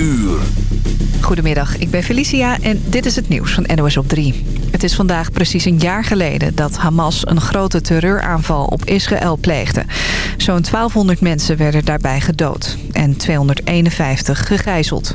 uur. Goedemiddag, ik ben Felicia en dit is het nieuws van NOS op 3. Het is vandaag precies een jaar geleden dat Hamas een grote terreuraanval op Israël pleegde. Zo'n 1200 mensen werden daarbij gedood en 251 gegijzeld.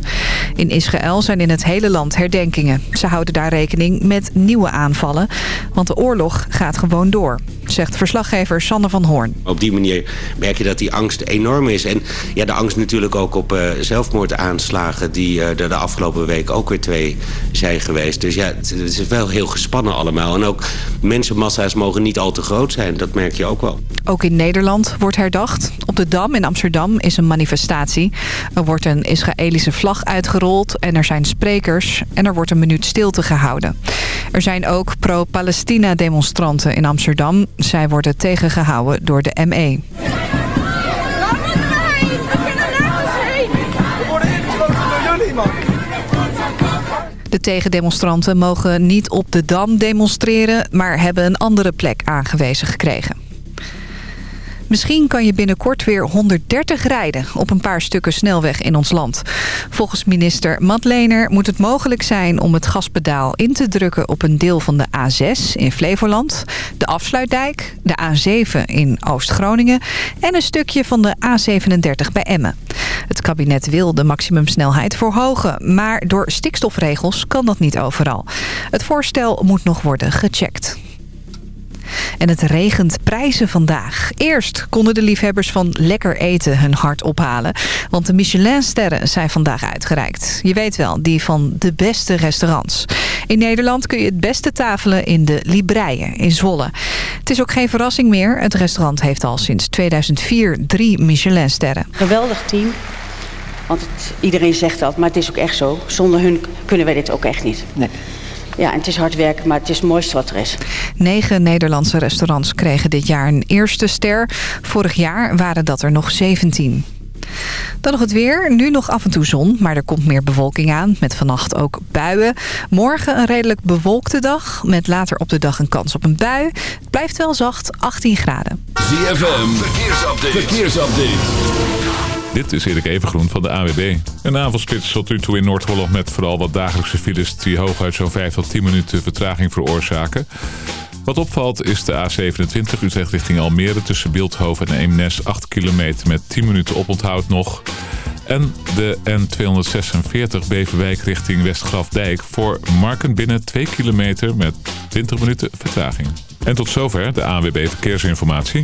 In Israël zijn in het hele land herdenkingen. Ze houden daar rekening met nieuwe aanvallen, want de oorlog gaat gewoon door zegt verslaggever Sanne van Hoorn. Op die manier merk je dat die angst enorm is. En ja, de angst natuurlijk ook op uh, zelfmoordaanslagen... die uh, de afgelopen week ook weer twee zijn geweest. Dus ja, het, het, is wel heel gespannen allemaal. En ook mensenmassa's mogen niet al te groot zijn. Dat merk je ook wel. Ook in Nederland wordt herdacht. Op de Dam in Amsterdam is een manifestatie. Er wordt een Israëlische vlag uitgerold en er zijn sprekers... en er wordt een minuut stilte gehouden. Er zijn ook pro-Palestina demonstranten in Amsterdam. Zij worden tegengehouden door de ME. De tegendemonstranten mogen niet op de Dam demonstreren... maar hebben een andere plek aangewezen gekregen. Misschien kan je binnenkort weer 130 rijden op een paar stukken snelweg in ons land. Volgens minister Matlener moet het mogelijk zijn om het gaspedaal in te drukken op een deel van de A6 in Flevoland, de Afsluitdijk, de A7 in Oost-Groningen en een stukje van de A37 bij Emmen. Het kabinet wil de maximumsnelheid verhogen, maar door stikstofregels kan dat niet overal. Het voorstel moet nog worden gecheckt. En het regent prijzen vandaag. Eerst konden de liefhebbers van lekker eten hun hart ophalen. Want de Michelinsterren zijn vandaag uitgereikt. Je weet wel, die van de beste restaurants. In Nederland kun je het beste tafelen in de Libreien in Zwolle. Het is ook geen verrassing meer. Het restaurant heeft al sinds 2004 drie Michelinsterren. Geweldig team. Want het, iedereen zegt dat, maar het is ook echt zo. Zonder hun kunnen wij dit ook echt niet. Nee. Ja, en het is hard werken, maar het is het mooiste wat er is. Negen Nederlandse restaurants kregen dit jaar een eerste ster. Vorig jaar waren dat er nog 17. Dan nog het weer. Nu nog af en toe zon, maar er komt meer bewolking aan. Met vannacht ook buien. Morgen een redelijk bewolkte dag. Met later op de dag een kans op een bui. Het blijft wel zacht, 18 graden. ZFM, verkeersupdate. verkeersupdate. Dit is Erik Evengroen van de AWB. Een avondspits tot nu toe in Noord-Holland met vooral wat dagelijkse files... die hooguit zo'n 5 tot 10 minuten vertraging veroorzaken. Wat opvalt is de A27 Utrecht richting Almere tussen Beeldhoven en Eemnes 8 kilometer met 10 minuten oponthoud nog. En de N246 Beverwijk richting Westgrafdijk voor Marken binnen 2 kilometer met 20 minuten vertraging. En tot zover de ANWB Verkeersinformatie.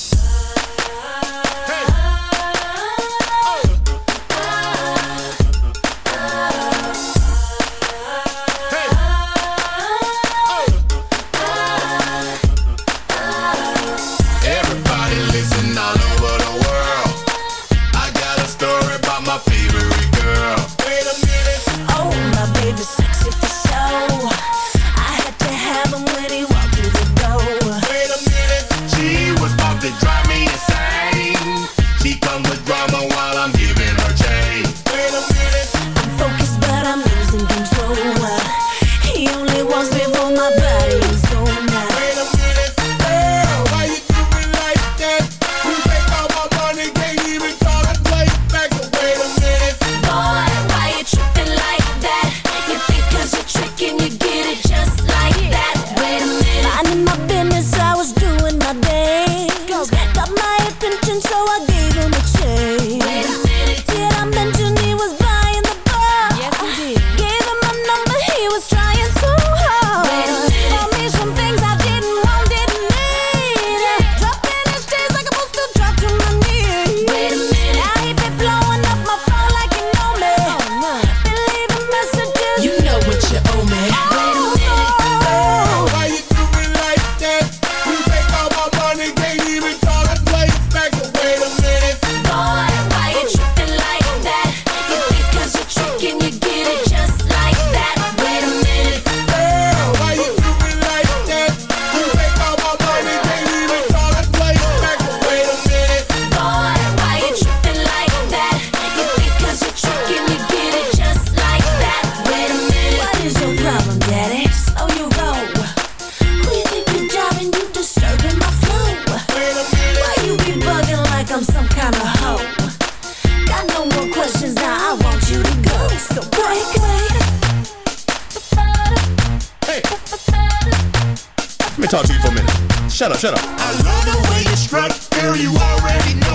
talk to you for a minute. Shut up, shut up. I love the way you strut, girl, you already know.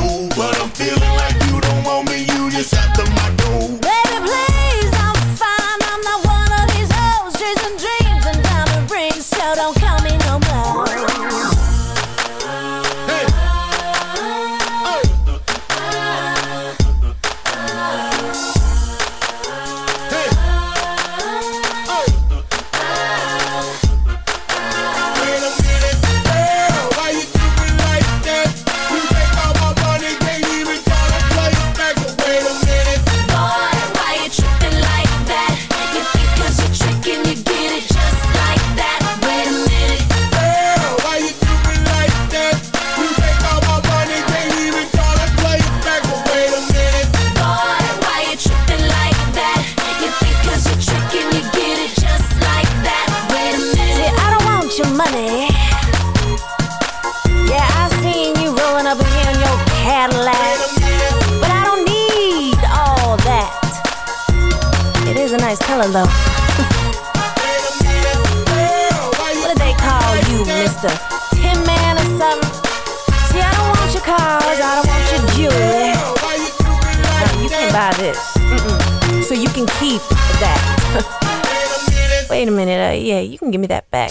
yeah, you can give me that back.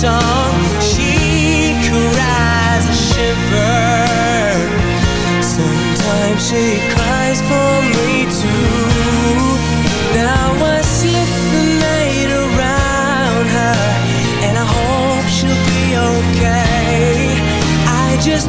song. She cries a shiver. Sometimes she cries for me too. Now I slip the night around her And I hope she'll be okay. I just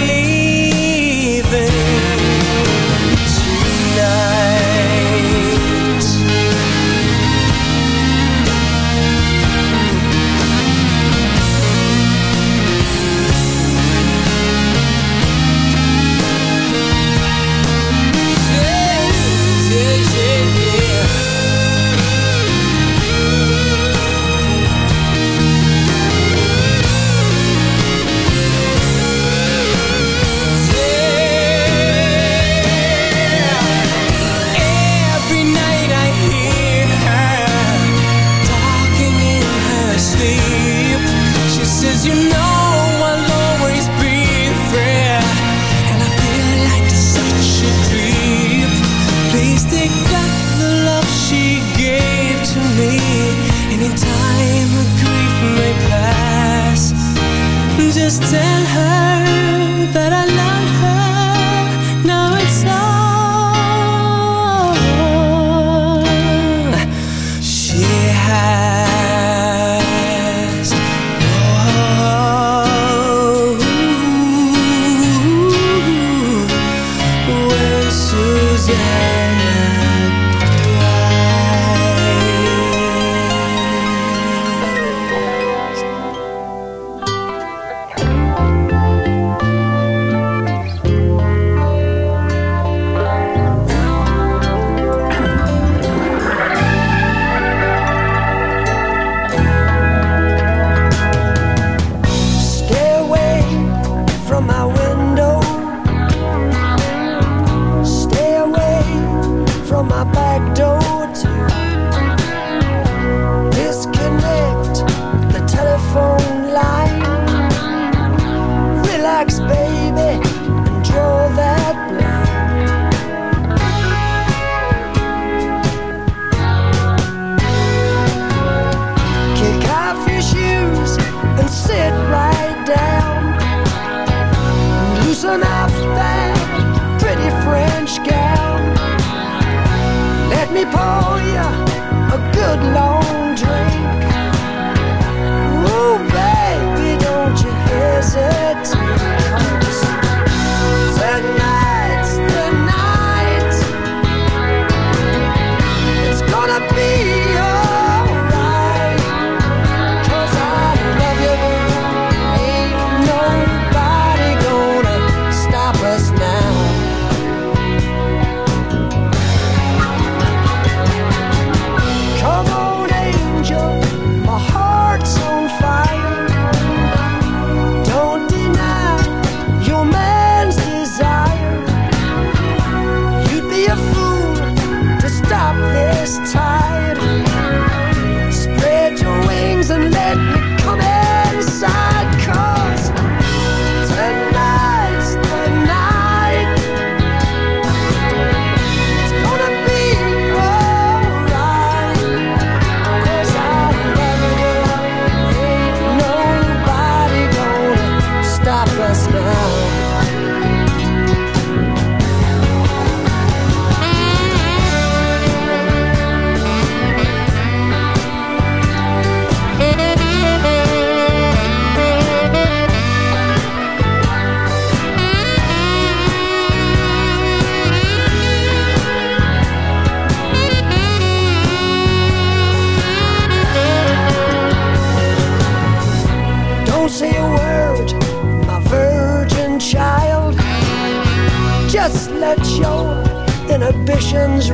expressions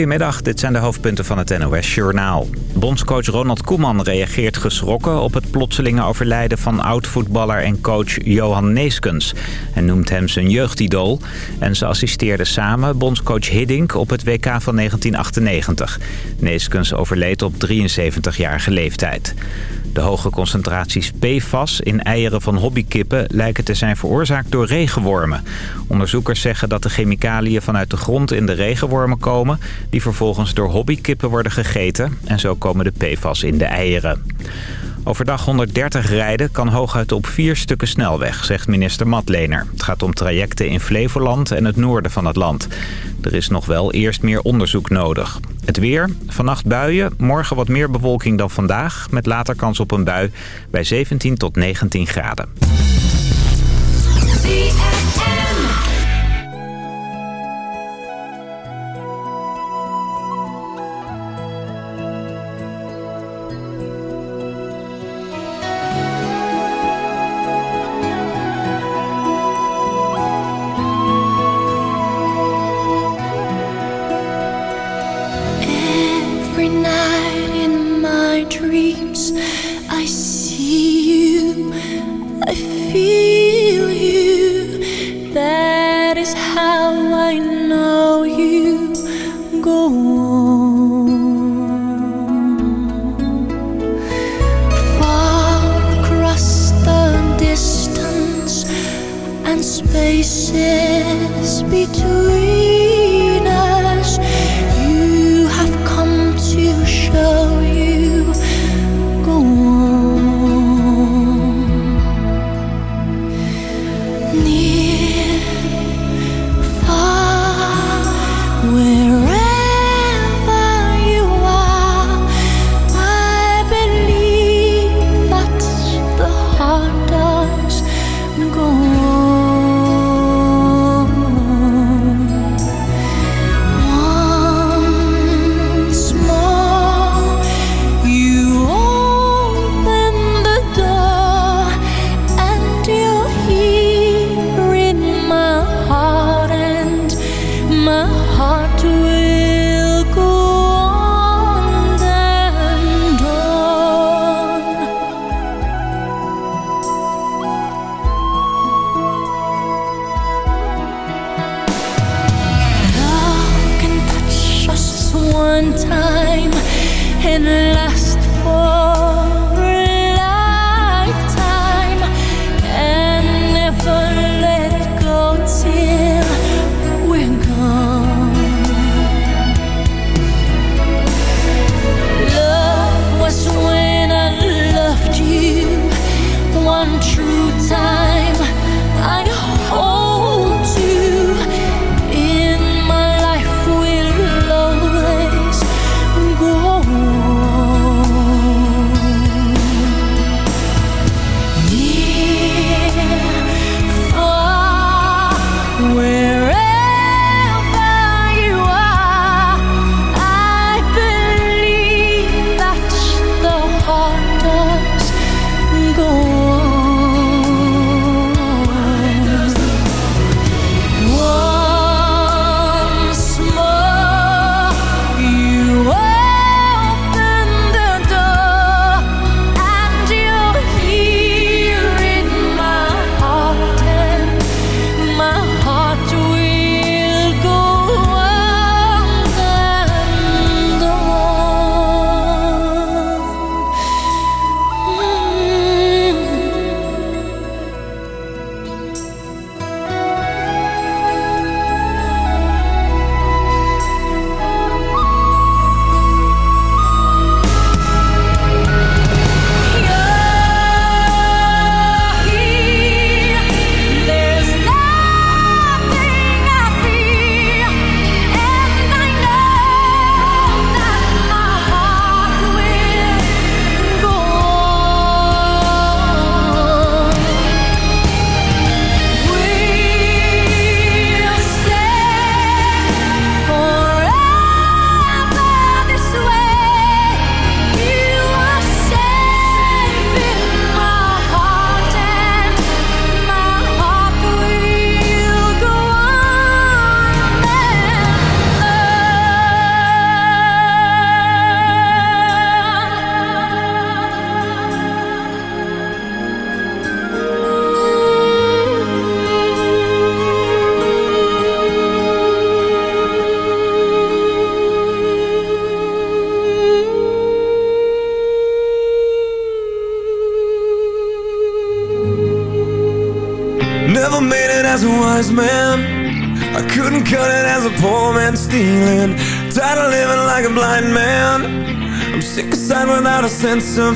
Goedemiddag, dit zijn de hoofdpunten van het NOS-journaal. Bondscoach Ronald Koeman reageert geschrokken op het plotselinge overlijden van oud-voetballer en coach Johan Neeskens. En noemt hem zijn jeugdidool. En ze assisteerden samen bondscoach Hiddink op het WK van 1998. Neeskens overleed op 73-jarige leeftijd. De hoge concentraties PFAS in eieren van hobbykippen lijken te zijn veroorzaakt door regenwormen. Onderzoekers zeggen dat de chemicaliën vanuit de grond in de regenwormen komen... die vervolgens door hobbykippen worden gegeten en zo komen de PFAS in de eieren. Overdag 130 rijden kan hooguit op vier stukken snelweg, zegt minister Matlener. Het gaat om trajecten in Flevoland en het noorden van het land. Er is nog wel eerst meer onderzoek nodig. Het weer, vannacht buien, morgen wat meer bewolking dan vandaag... met later kans op een bui bij 17 tot 19 graden. some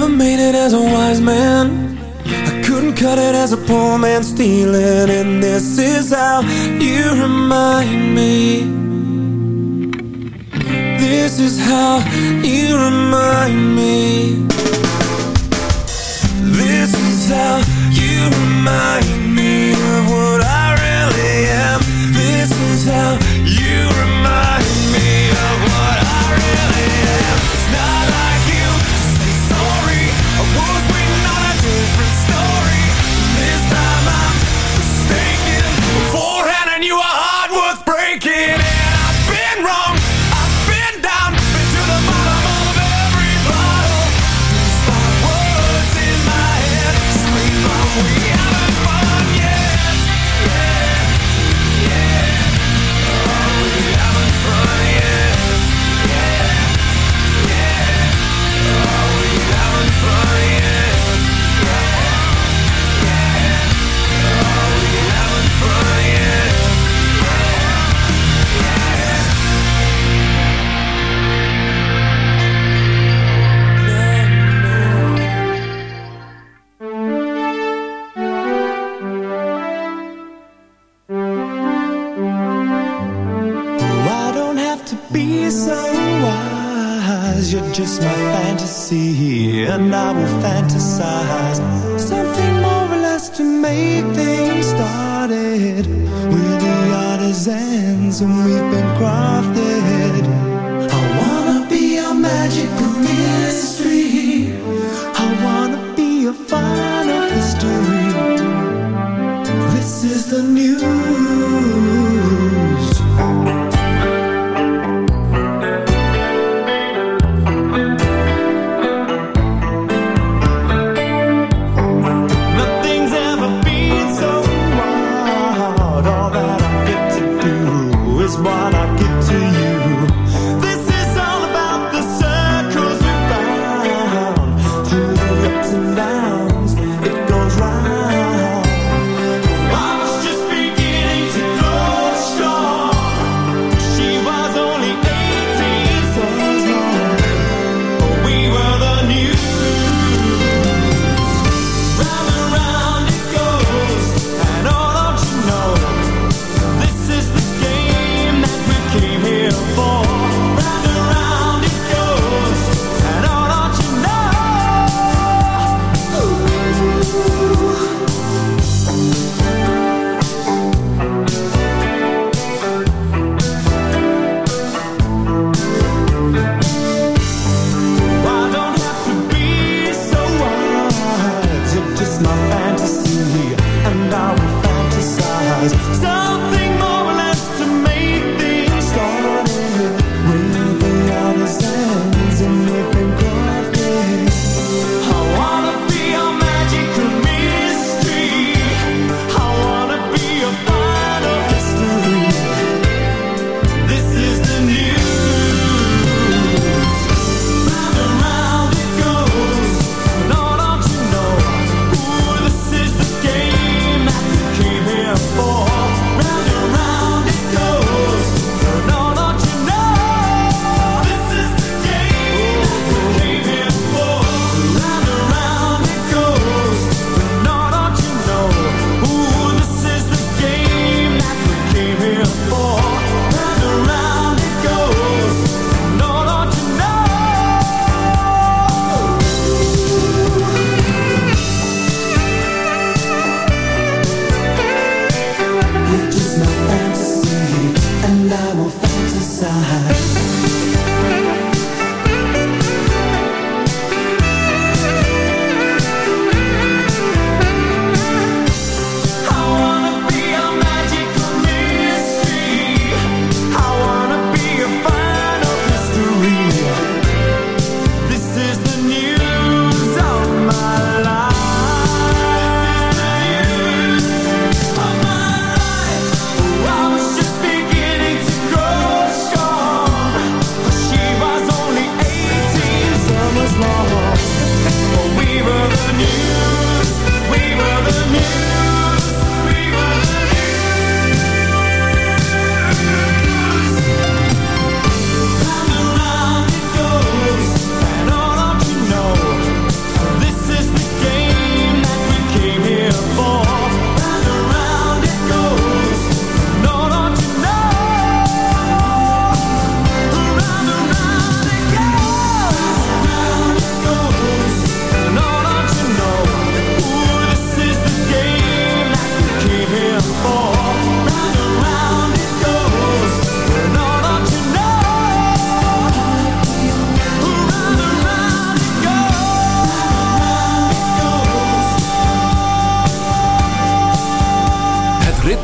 never made it as a wise man. I couldn't cut it as a poor man stealing And this is how you remind me. This is how you remind me. This is how you remind me Of what I really am. This is how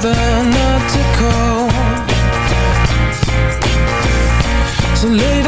another not to call. So later